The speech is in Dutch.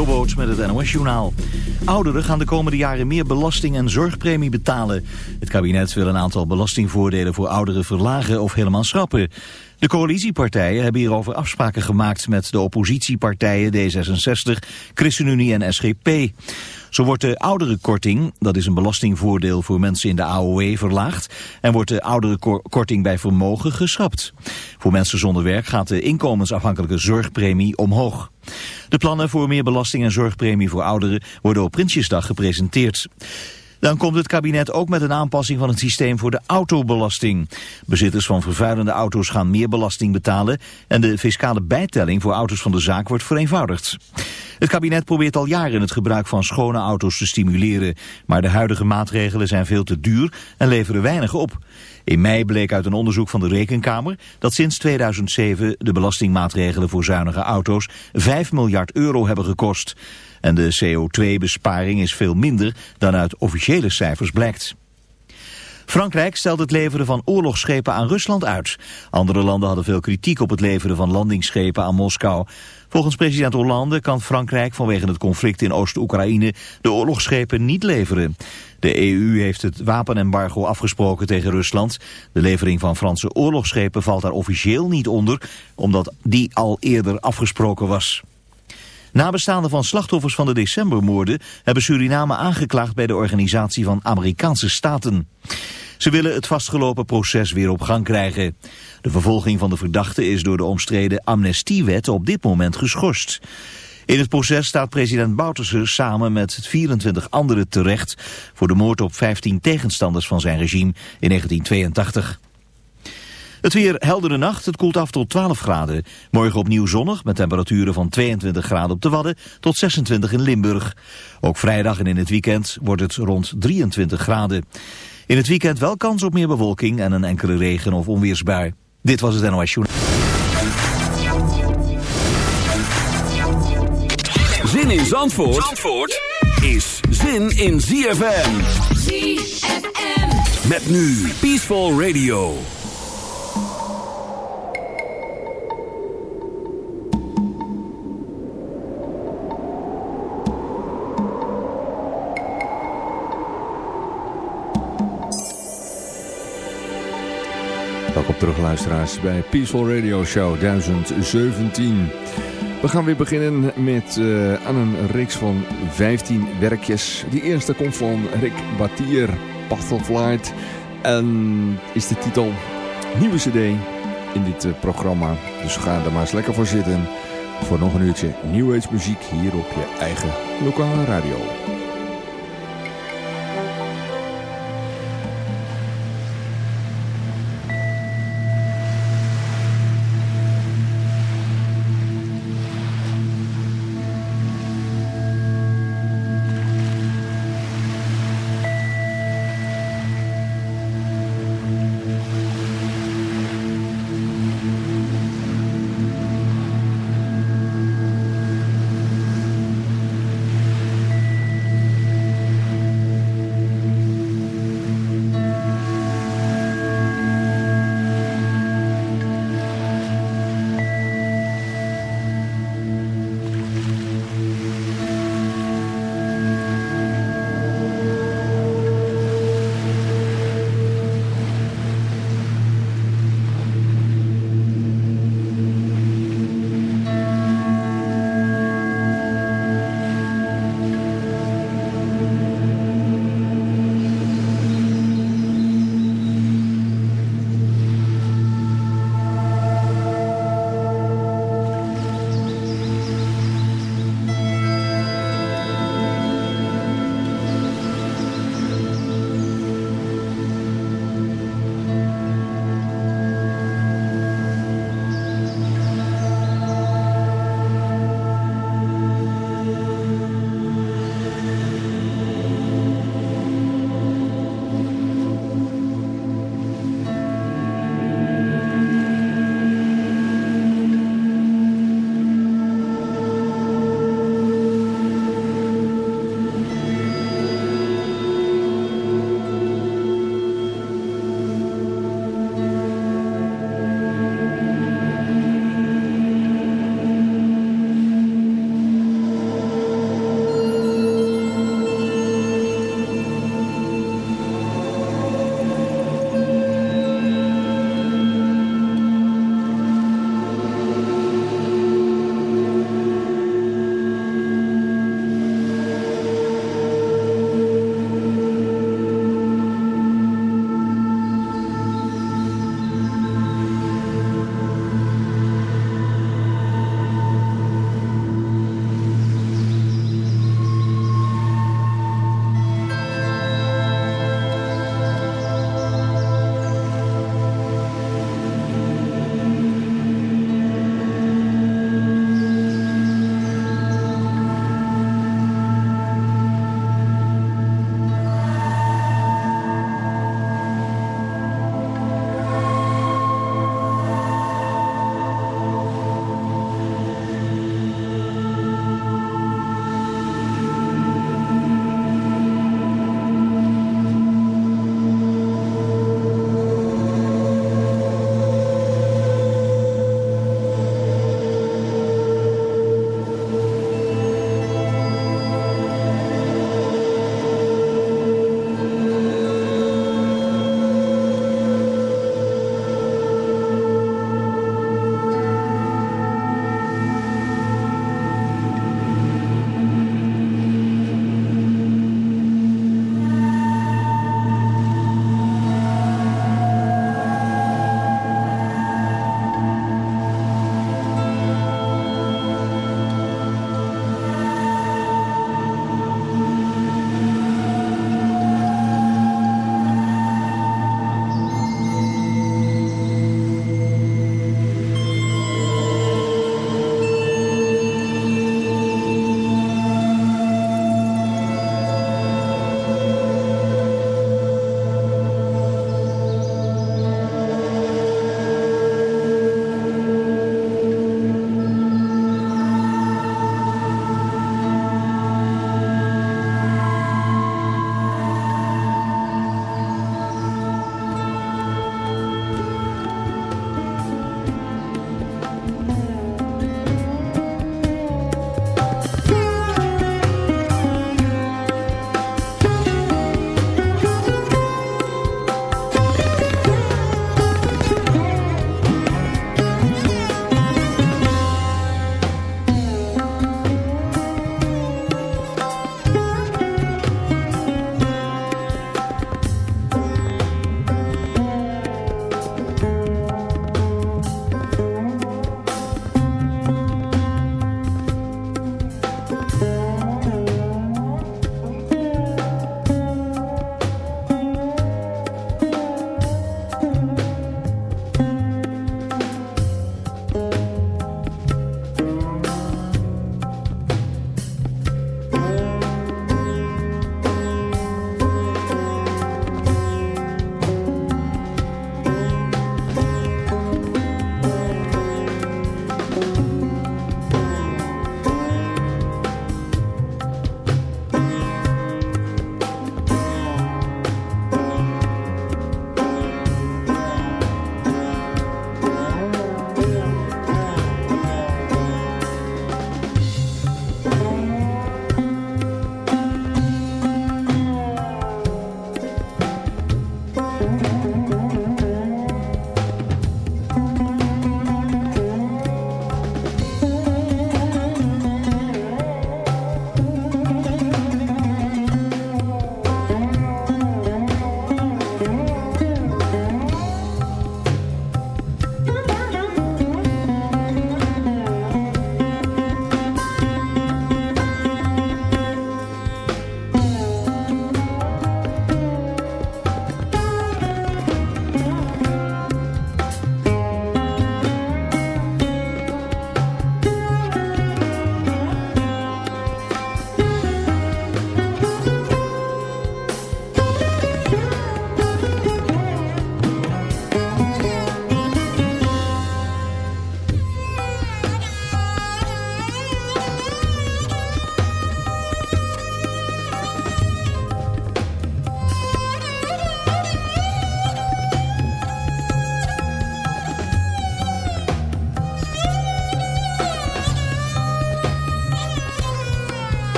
Jobboot met het NOS-journaal. Ouderen gaan de komende jaren meer belasting en zorgpremie betalen. Het kabinet wil een aantal belastingvoordelen voor ouderen verlagen of helemaal schrappen. De coalitiepartijen hebben hierover afspraken gemaakt met de oppositiepartijen D66, ChristenUnie en SGP. Zo wordt de ouderenkorting, dat is een belastingvoordeel voor mensen in de AOW, verlaagd en wordt de ouderenkorting bij vermogen geschrapt. Voor mensen zonder werk gaat de inkomensafhankelijke zorgpremie omhoog. De plannen voor meer belasting en zorgpremie voor ouderen worden op Prinsjesdag gepresenteerd. Dan komt het kabinet ook met een aanpassing van het systeem voor de autobelasting. Bezitters van vervuilende auto's gaan meer belasting betalen en de fiscale bijtelling voor auto's van de zaak wordt vereenvoudigd. Het kabinet probeert al jaren het gebruik van schone auto's te stimuleren, maar de huidige maatregelen zijn veel te duur en leveren weinig op. In mei bleek uit een onderzoek van de Rekenkamer dat sinds 2007 de belastingmaatregelen voor zuinige auto's 5 miljard euro hebben gekost. En de CO2-besparing is veel minder dan uit officiële cijfers blijkt. Frankrijk stelt het leveren van oorlogsschepen aan Rusland uit. Andere landen hadden veel kritiek op het leveren van landingsschepen aan Moskou. Volgens president Hollande kan Frankrijk vanwege het conflict in Oost-Oekraïne de oorlogsschepen niet leveren. De EU heeft het wapenembargo afgesproken tegen Rusland. De levering van Franse oorlogsschepen valt daar officieel niet onder, omdat die al eerder afgesproken was. Nabestaanden van slachtoffers van de decembermoorden hebben Suriname aangeklaagd bij de Organisatie van Amerikaanse Staten. Ze willen het vastgelopen proces weer op gang krijgen. De vervolging van de verdachte is door de omstreden amnestiewet op dit moment geschorst. In het proces staat president Bouterse samen met 24 anderen terecht... voor de moord op 15 tegenstanders van zijn regime in 1982. Het weer heldere nacht, het koelt af tot 12 graden. Morgen opnieuw zonnig met temperaturen van 22 graden op de Wadden tot 26 in Limburg. Ook vrijdag en in het weekend wordt het rond 23 graden. In het weekend wel kans op meer bewolking en een enkele regen- of onweersbui. Dit was het NOS Journal. Zin in Zandvoort, Zandvoort is zin in ZFM. ZFM. Met nu Peaceful Radio. Terug luisteraars bij Peaceful Radio Show 1017. We gaan weer beginnen met uh, aan een reeks van 15 werkjes. Die eerste komt van Rick Batier, Light. En is de titel Nieuwe CD in dit uh, programma. Dus ga er maar eens lekker voor zitten. Voor nog een uurtje New Age muziek hier op je eigen lokale radio.